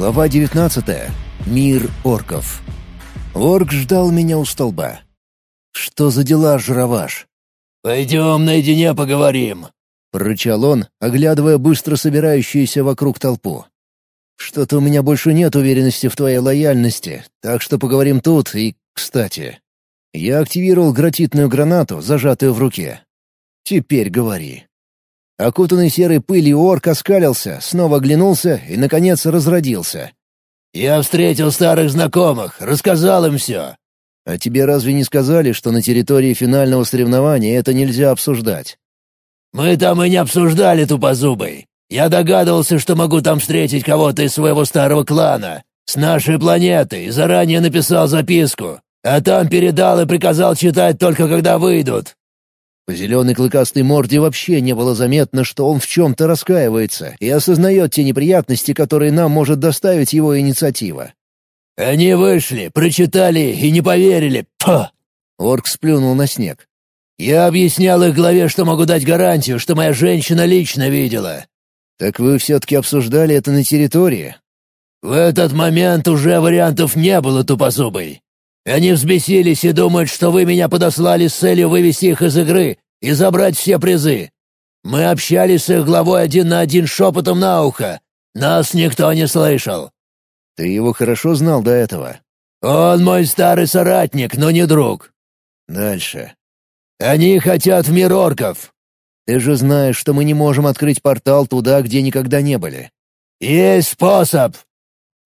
Глава 19. Мир орков. Орк ждал меня у столба. «Что за дела, жироваш?» «Пойдем наедине поговорим», — прорычал он, оглядывая быстро собирающуюся вокруг толпу. «Что-то у меня больше нет уверенности в твоей лояльности, так что поговорим тут и, кстати...» Я активировал гратитную гранату, зажатую в руке. «Теперь говори». Окутанный серой пылью орк оскалился, снова оглянулся и, наконец, разродился. «Я встретил старых знакомых, рассказал им все». «А тебе разве не сказали, что на территории финального соревнования это нельзя обсуждать?» «Мы там и не обсуждали тупозубой. Я догадывался, что могу там встретить кого-то из своего старого клана, с нашей планеты, и заранее написал записку. А там передал и приказал читать только когда выйдут. По зеленой клыкастой морде вообще не было заметно, что он в чем-то раскаивается и осознает те неприятности, которые нам может доставить его инициатива. «Они вышли, прочитали и не поверили. Пф!» Орк сплюнул на снег. «Я объяснял их главе, что могу дать гарантию, что моя женщина лично видела». «Так вы все-таки обсуждали это на территории?» «В этот момент уже вариантов не было тупозубой. Они взбесились и думают, что вы меня подослали с целью вывести их из игры и забрать все призы. Мы общались с их главой один на один шепотом на ухо. Нас никто не слышал». «Ты его хорошо знал до этого?» «Он мой старый соратник, но не друг». «Дальше». «Они хотят в мир орков». «Ты же знаешь, что мы не можем открыть портал туда, где никогда не были». «Есть способ!»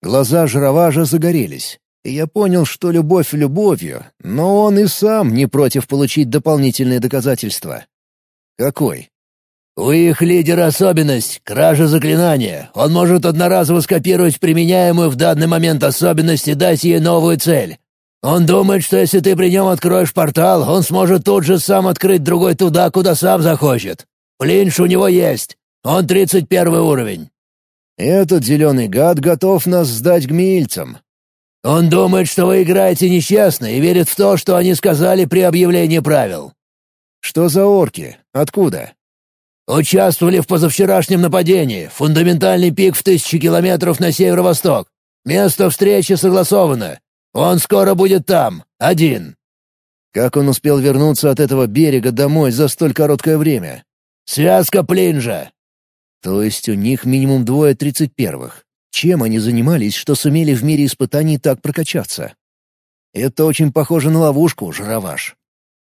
Глаза Жироважа загорелись и я понял, что любовь любовью, но он и сам не против получить дополнительные доказательства. Какой? У их лидера особенность — кража заклинания. Он может одноразово скопировать применяемую в данный момент особенность и дать ей новую цель. Он думает, что если ты при нем откроешь портал, он сможет тут же сам открыть другой туда, куда сам захочет. Плинш у него есть. Он тридцать первый уровень. Этот зеленый гад готов нас сдать гмильцам. Он думает, что вы играете нечестно и верит в то, что они сказали при объявлении правил». «Что за орки? Откуда?» «Участвовали в позавчерашнем нападении. Фундаментальный пик в тысячи километров на северо-восток. Место встречи согласовано. Он скоро будет там, один». Как он успел вернуться от этого берега домой за столь короткое время? «Связка Плинжа». То есть у них минимум двое тридцать первых. Чем они занимались, что сумели в мире испытаний так прокачаться? Это очень похоже на ловушку, жироваш.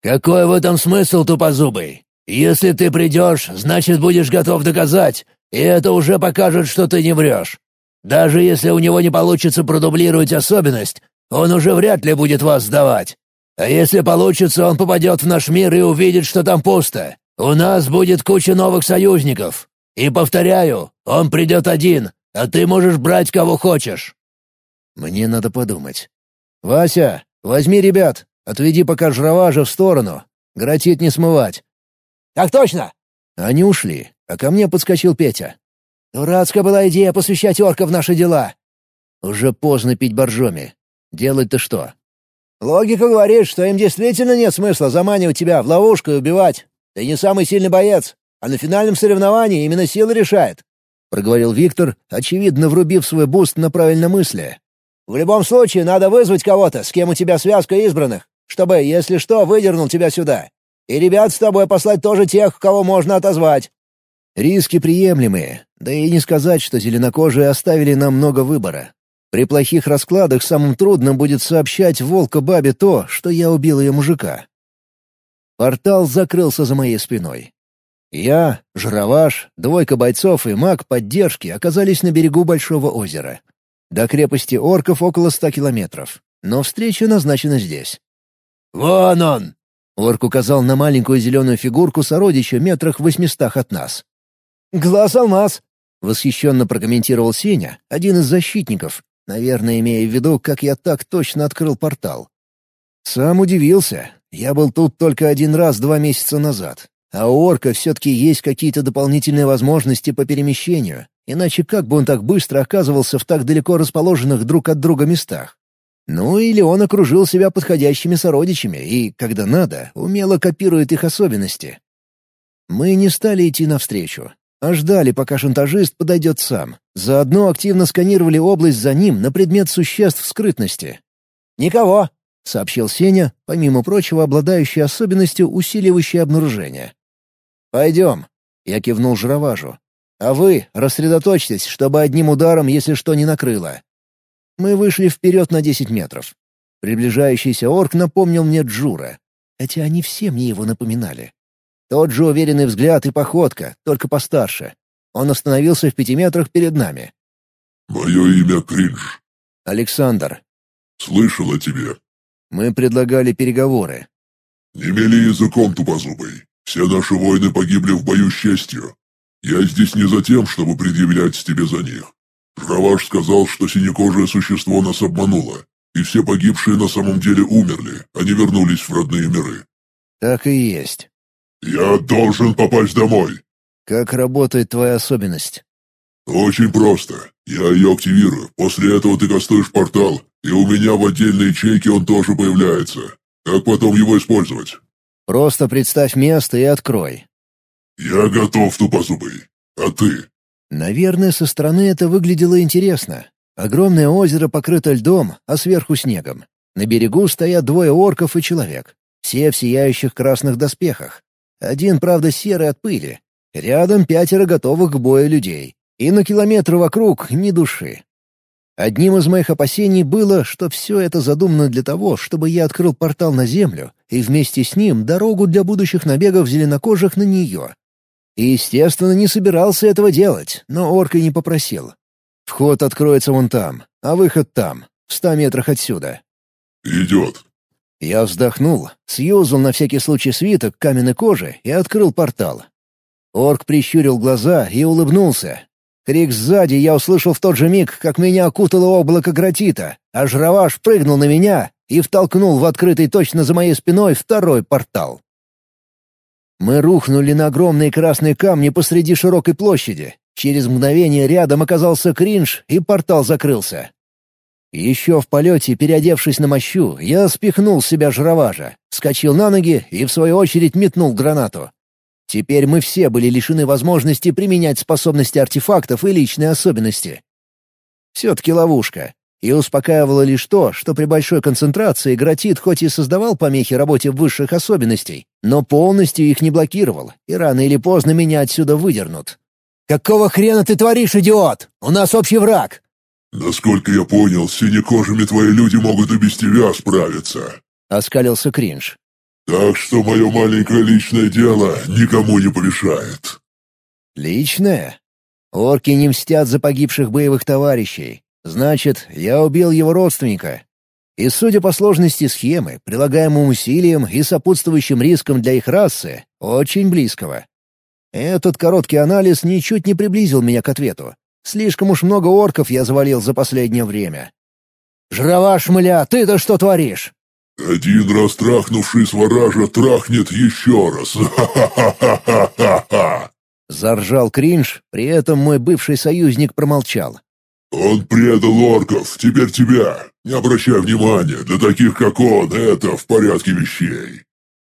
«Какой в этом смысл, тупозубый? Если ты придешь, значит, будешь готов доказать, и это уже покажет, что ты не врешь. Даже если у него не получится продублировать особенность, он уже вряд ли будет вас сдавать. А если получится, он попадет в наш мир и увидит, что там пусто. У нас будет куча новых союзников. И повторяю, он придет один, а ты можешь брать кого хочешь». «Мне надо подумать». «Вася, возьми ребят, отведи пока жироважа в сторону. Гротит не смывать». «Так точно!» Они ушли, а ко мне подскочил Петя. «Дурацкая была идея посвящать орка в наши дела». «Уже поздно пить боржоми. Делать-то что?» «Логика говорит, что им действительно нет смысла заманивать тебя в ловушку и убивать. Ты не самый сильный боец, а на финальном соревновании именно сила решает проговорил Виктор, очевидно врубив свой буст на правильном мысли. «В любом случае, надо вызвать кого-то, с кем у тебя связка избранных, чтобы, если что, выдернул тебя сюда. И ребят с тобой послать тоже тех, кого можно отозвать». Риски приемлемые, да и не сказать, что зеленокожие оставили нам много выбора. При плохих раскладах самым трудным будет сообщать волка-бабе то, что я убил ее мужика. Портал закрылся за моей спиной. Я, Жироваш, двойка бойцов и маг поддержки оказались на берегу Большого озера. До крепости орков около ста километров, но встреча назначена здесь. «Вон он!» — орк указал на маленькую зеленую фигурку сородича метрах в восьмистах от нас. «Глаз-алмаз!» — восхищенно прокомментировал Сеня, один из защитников, наверное, имея в виду, как я так точно открыл портал. Сам удивился. Я был тут только один раз два месяца назад, а у орка все-таки есть какие-то дополнительные возможности по перемещению, иначе как бы он так быстро оказывался в так далеко расположенных друг от друга местах? Ну или он окружил себя подходящими сородичами и, когда надо, умело копирует их особенности. Мы не стали идти навстречу. а ждали, пока шантажист подойдет сам. Заодно активно сканировали область за ним на предмет существ скрытности. «Никого!» — сообщил Сеня, помимо прочего обладающий особенностью, усиливающей обнаружение. «Пойдем», — я кивнул жироважу. «А вы рассредоточьтесь, чтобы одним ударом, если что, не накрыло». Мы вышли вперед на десять метров. Приближающийся орк напомнил мне Джура, хотя они все мне его напоминали. Тот же уверенный взгляд и походка, только постарше. Он остановился в пяти метрах перед нами. «Мое имя Кринж». «Александр». «Слышал о тебе». Мы предлагали переговоры. «Не мели языком, тупозубый. Все наши воины погибли в бою с честью. Я здесь не за тем, чтобы предъявлять тебе за них. Жраваш сказал, что синекожее существо нас обмануло, и все погибшие на самом деле умерли, а не вернулись в родные миры». «Так и есть». «Я должен попасть домой». «Как работает твоя особенность?» «Очень просто. Я ее активирую. После этого ты кастуешь портал, и у меня в отдельной ячейке он тоже появляется. Как потом его использовать?» «Просто представь место и открой». «Я готов, тупозубый. А ты?» Наверное, со стороны это выглядело интересно. Огромное озеро покрыто льдом, а сверху снегом. На берегу стоят двое орков и человек. Все в сияющих красных доспехах. Один, правда, серый от пыли. Рядом пятеро готовых к бою людей. И на километр вокруг ни души. Одним из моих опасений было, что все это задумано для того, чтобы я открыл портал на Землю и вместе с ним дорогу для будущих набегов зеленокожих на нее. И, естественно, не собирался этого делать, но орка не попросил. Вход откроется вон там, а выход там, в ста метрах отсюда. «Идет», я вздохнул, съюзал на всякий случай свиток каменной кожи и открыл портал. Орк прищурил глаза и улыбнулся. Крик сзади я услышал в тот же миг, как меня окутало облако гратита, а жраваш прыгнул на меня и втолкнул в открытый точно за моей спиной второй портал. Мы рухнули на огромные красные камни посреди широкой площади. Через мгновение рядом оказался кринж, и портал закрылся. Еще в полете, переодевшись на мощу, я спихнул себя жироважа, вскочил на ноги и, в свою очередь, метнул гранату. Теперь мы все были лишены возможности применять способности артефактов и личные особенности. Все-таки ловушка. И успокаивало лишь то, что при большой концентрации гратит хоть и создавал помехи работе высших особенностей, но полностью их не блокировал, и рано или поздно меня отсюда выдернут. «Какого хрена ты творишь, идиот? У нас общий враг!» «Насколько я понял, с синекожими твои люди могут и без тебя справиться», — оскалился Кринж. «Так что мое маленькое личное дело никому не помешает». «Личное? Орки не мстят за погибших боевых товарищей. Значит, я убил его родственника. И судя по сложности схемы, прилагаемым усилиям и сопутствующим рискам для их расы, очень близкого. Этот короткий анализ ничуть не приблизил меня к ответу. Слишком уж много орков я завалил за последнее время. «Жрова шмыля, ты-то что творишь?» «Один раз трахнувший сваража трахнет еще раз! Ха-ха-ха-ха-ха-ха!» Заржал кринж, при этом мой бывший союзник промолчал. «Он предал орков, теперь тебя. Не обращай внимания, для таких, как он, это в порядке вещей».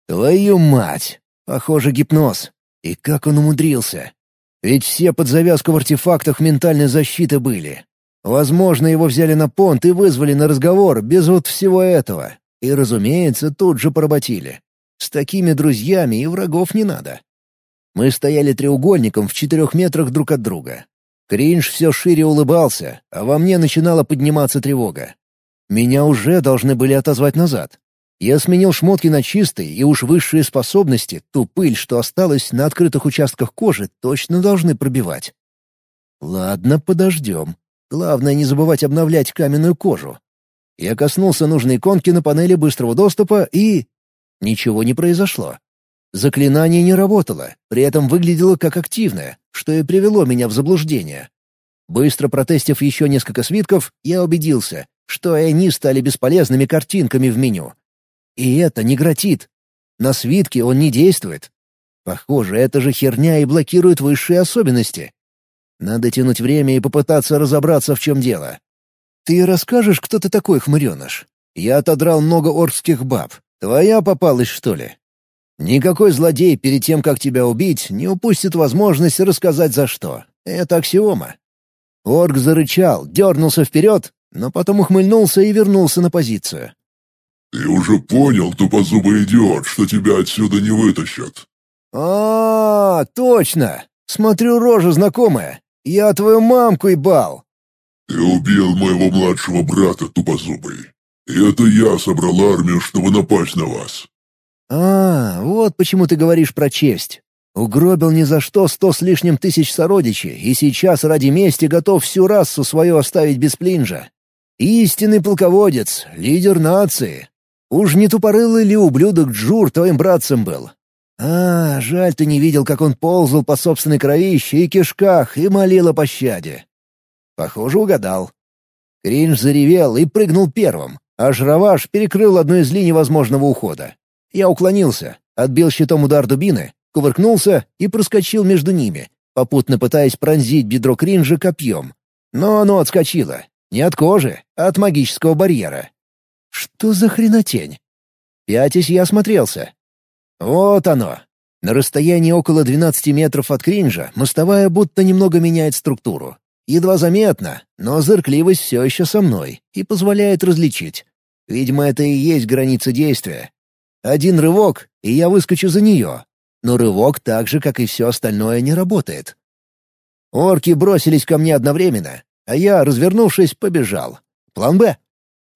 «Твою мать! Похоже, гипноз. И как он умудрился? Ведь все под завязку в артефактах ментальной защиты были. Возможно, его взяли на понт и вызвали на разговор без вот всего этого. И, разумеется, тут же поработили. С такими друзьями и врагов не надо. Мы стояли треугольником в четырех метрах друг от друга. Кринж все шире улыбался, а во мне начинала подниматься тревога. Меня уже должны были отозвать назад. Я сменил шмотки на чистые, и уж высшие способности, ту пыль, что осталась на открытых участках кожи, точно должны пробивать. Ладно, подождем. Главное не забывать обновлять каменную кожу. Я коснулся нужной иконки на панели быстрого доступа и... Ничего не произошло. Заклинание не работало, при этом выглядело как активное, что и привело меня в заблуждение. Быстро протестив еще несколько свитков, я убедился, что они стали бесполезными картинками в меню. И это не гратит. На свитке он не действует. Похоже, эта же херня и блокирует высшие особенности. Надо тянуть время и попытаться разобраться, в чем дело. Ты расскажешь, кто ты такой, хмыреныш? Я отодрал много оркских баб. Твоя попалась, что ли? Никакой злодей перед тем, как тебя убить, не упустит возможность рассказать за что. Это аксиома. Орк зарычал, дернулся вперед, но потом ухмыльнулся и вернулся на позицию. «Ты уже понял, тупозубый идиот, что тебя отсюда не вытащат?» а, -а, -а точно! Смотрю, рожа знакомая. Я твою мамку ебал!» «Ты убил моего младшего брата, тупозубый. И это я собрал армию, чтобы напасть на вас. «А, вот почему ты говоришь про честь. Угробил ни за что сто с лишним тысяч сородичей, и сейчас ради мести готов всю расу свою оставить без плинжа. Истинный полководец, лидер нации. Уж не тупорылый ли ублюдок Джур твоим братцем был? А, жаль, ты не видел, как он ползал по собственной кровище и кишках и молил о пощаде. Похоже, угадал. Кринж заревел и прыгнул первым, а Жраваш перекрыл одну из линий возможного ухода. Я уклонился, отбил щитом удар дубины, кувыркнулся и проскочил между ними, попутно пытаясь пронзить бедро кринжа копьем. Но оно отскочило. Не от кожи, а от магического барьера. Что за хренотень? Пятясь я осмотрелся. Вот оно. На расстоянии около 12 метров от кринжа мостовая будто немного меняет структуру. Едва заметно, но зыркливость все еще со мной и позволяет различить. Видимо, это и есть граница действия, один рывок, и я выскочу за нее. Но рывок так же, как и все остальное, не работает. Орки бросились ко мне одновременно, а я, развернувшись, побежал. План «Б».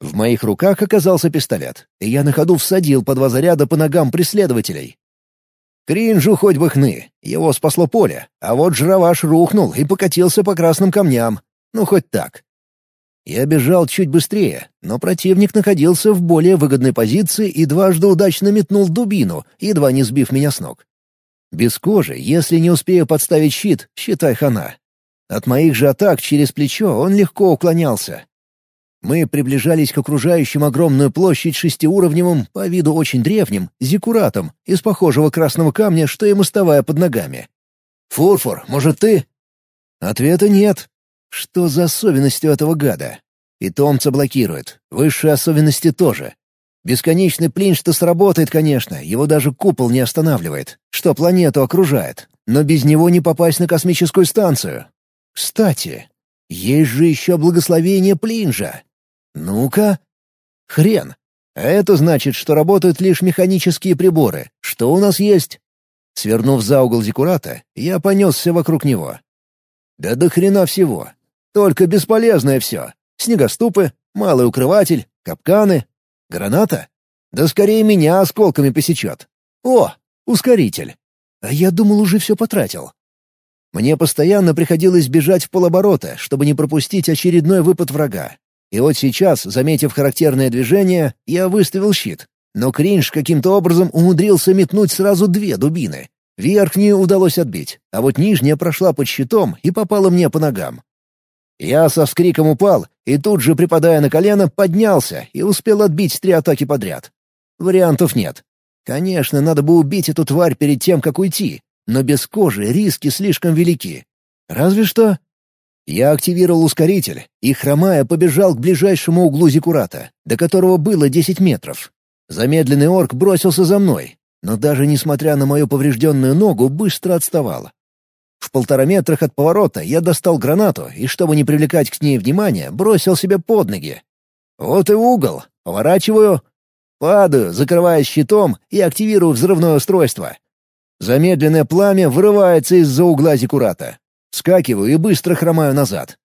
В моих руках оказался пистолет, и я на ходу всадил по два заряда по ногам преследователей. Кринжу хоть бы хны, его спасло поле, а вот жраваш рухнул и покатился по красным камням. Ну, хоть так. Я бежал чуть быстрее, но противник находился в более выгодной позиции и дважды удачно метнул дубину, едва не сбив меня с ног. Без кожи, если не успею подставить щит, считай хана. От моих же атак через плечо он легко уклонялся. Мы приближались к окружающим огромную площадь шестиуровневым, по виду очень древним, зиккуратом из похожего красного камня, что и мостовая под ногами. «Фурфур, может, ты?» Ответа нет, что за особенности у этого гада? Питомца блокирует. Высшие особенности тоже. Бесконечный плинш-то сработает, конечно, его даже купол не останавливает, что планету окружает. Но без него не попасть на космическую станцию. Кстати, есть же еще благословение плинжа. Ну-ка. Хрен. А это значит, что работают лишь механические приборы. Что у нас есть? Свернув за угол Зикурата, я понесся вокруг него. Да до хрена всего. Только бесполезное все. Снегоступы, малый укрыватель, капканы. Граната? Да скорее меня осколками посечет. О, ускоритель. А я думал, уже все потратил. Мне постоянно приходилось бежать в полоборота, чтобы не пропустить очередной выпад врага. И вот сейчас, заметив характерное движение, я выставил щит. Но Кринж каким-то образом умудрился метнуть сразу две дубины. Верхнюю удалось отбить, а вот нижняя прошла под щитом и попала мне по ногам. Я со вскриком упал и тут же, припадая на колено, поднялся и успел отбить три атаки подряд. Вариантов нет. Конечно, надо бы убить эту тварь перед тем, как уйти, но без кожи риски слишком велики. Разве что... Я активировал ускоритель и, хромая, побежал к ближайшему углу Зикурата, до которого было 10 метров. Замедленный орк бросился за мной, но даже несмотря на мою поврежденную ногу, быстро отставал. В полтора метрах от поворота я достал гранату и, чтобы не привлекать к ней внимания, бросил себе под ноги. Вот и угол. Поворачиваю. Падаю, закрываясь щитом и активирую взрывное устройство. Замедленное пламя вырывается из-за угла зиккурата. Скакиваю и быстро хромаю назад.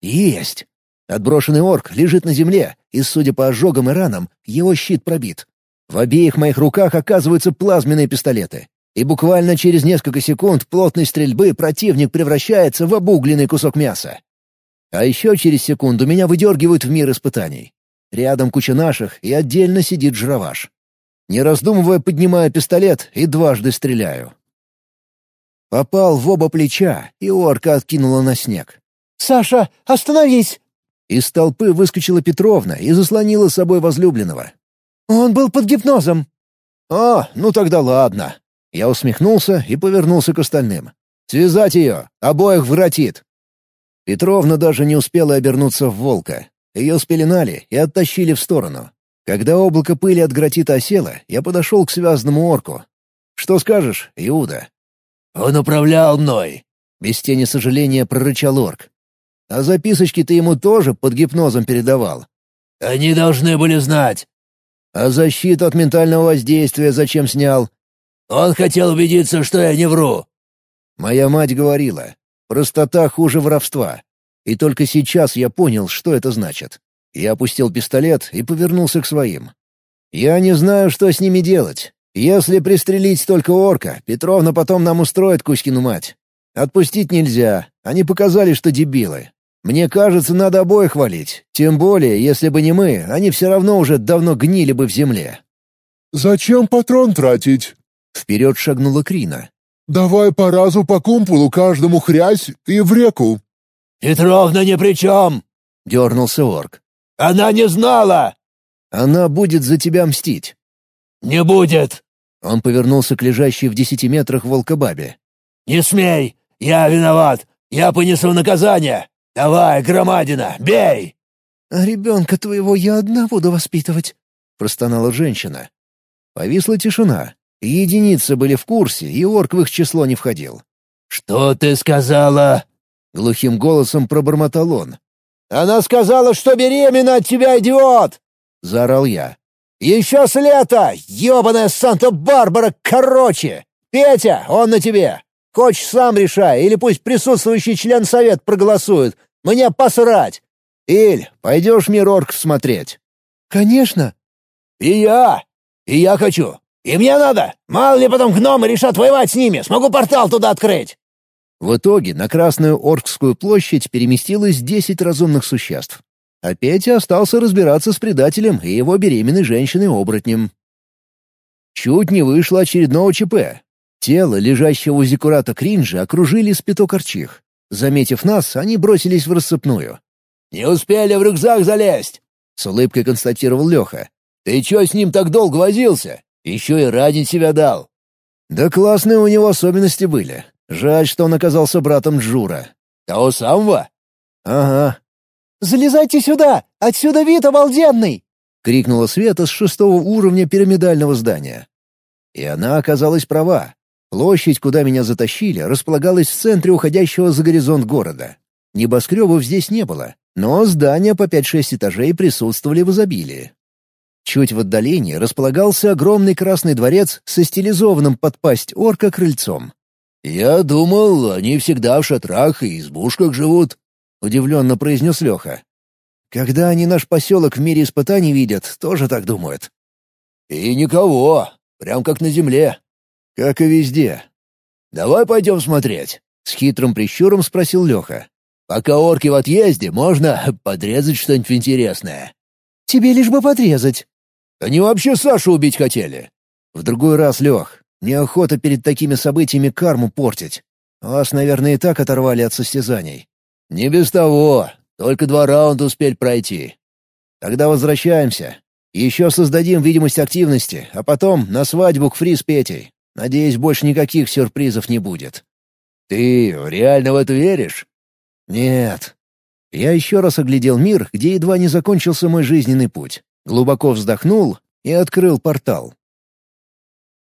Есть! Отброшенный орк лежит на земле, и, судя по ожогам и ранам, его щит пробит. В обеих моих руках оказываются плазменные пистолеты и буквально через несколько секунд плотной стрельбы противник превращается в обугленный кусок мяса. А еще через секунду меня выдергивают в мир испытаний. Рядом куча наших, и отдельно сидит жраваш. Не раздумывая, поднимаю пистолет и дважды стреляю. Попал в оба плеча, и орка откинула на снег. «Саша, остановись!» Из толпы выскочила Петровна и заслонила с собой возлюбленного. «Он был под гипнозом». «А, ну тогда ладно», я усмехнулся и повернулся к остальным. «Связать ее! Обоих воротит!» Петровна даже не успела обернуться в волка. Ее спеленали и оттащили в сторону. Когда облако пыли от гратита осело, я подошел к связанному орку. Что скажешь, Иуда?» «Он управлял мной», — без тени сожаления прорычал орк. «А записочки ты ему тоже под гипнозом передавал?» «Они должны были знать». «А защиту от ментального воздействия зачем снял?» «Он хотел убедиться, что я не вру». Моя мать говорила, простота хуже воровства. И только сейчас я понял, что это значит. Я опустил пистолет и повернулся к своим. «Я не знаю, что с ними делать. Если пристрелить только орка, Петровна потом нам устроит Кузькину мать. Отпустить нельзя, они показали, что дебилы. Мне кажется, надо обоих валить. Тем более, если бы не мы, они все равно уже давно гнили бы в земле». «Зачем патрон тратить?» Вперед шагнула Крина. «Давай по разу по кумполу каждому хрясь и в реку». «Петровна ни при чем!» — дернулся орк. «Она не знала!» «Она будет за тебя мстить». «Не будет!» Он повернулся к лежащей в десяти метрах волкобабе. «Не смей! Я виноват! Я понесу наказание! Давай, громадина, бей!» «А ребенка твоего я одна буду воспитывать», — простонала женщина. Повисла тишина. Единицы были в курсе, и орк в их число не входил. «Что ты сказала?» — глухим голосом пробормотал он. «Она сказала, что беременна от тебя, идиот!» — заорал я. «Еще с лета! ебаная Санта-Барбара, короче! Петя, он на тебе! Хочешь, сам решай, или пусть присутствующий член совет проголосует. Мне посрать!» «Иль, пойдешь мир орков смотреть?» «Конечно!» «И я! И я хочу! И мне надо! Мало ли потом гномы решат воевать с ними! Смогу портал туда открыть!» В итоге на Красную Оркскую площадь переместилось десять разумных существ. А Петя остался разбираться с предателем и его беременной женщиной-оборотнем. Чуть не вышло очередного ЧП. Тело, лежащего у Зиккурата Кринжа, окружили спитокорчих. Заметив нас, они бросились в рассыпную. «Не успели в рюкзак залезть!» — с улыбкой констатировал Леха. «Ты чё с ним так долго возился? Еще и ранить себя дал!» «Да классные у него особенности были. Жаль, что он оказался братом Джура. Того самого? Ага. «Залезайте сюда! Отсюда вид обалденный!» — крикнула Света с шестого уровня пирамидального здания. И она оказалась права. Площадь, куда меня затащили, располагалась в центре уходящего за горизонт города. Небоскребов здесь не было, но здания по 5-6 этажей присутствовали в изобилии. Чуть в отдалении располагался огромный красный дворец со стилизованным под пасть орка крыльцом. «Я думал, они всегда в шатрах и избушках живут», — удивленно произнес Леха. «Когда они наш поселок в мире испытаний видят, тоже так думают». «И никого, прям как на земле». «Как и везде». «Давай пойдем смотреть», — с хитрым прищуром спросил Леха. «Пока орки в отъезде, можно подрезать что-нибудь интересное». «Тебе лишь бы подрезать». «Они вообще Сашу убить хотели». «В другой раз, Лех, Неохота перед такими событиями карму портить. Вас, наверное, и так оторвали от состязаний. Не без того. Только два раунда успеть пройти. Тогда возвращаемся. Еще создадим видимость активности, а потом на свадьбу к Фри с Петей. Надеюсь, больше никаких сюрпризов не будет. Ты реально в это веришь? Нет. Я еще раз оглядел мир, где едва не закончился мой жизненный путь. Глубоко вздохнул и открыл портал.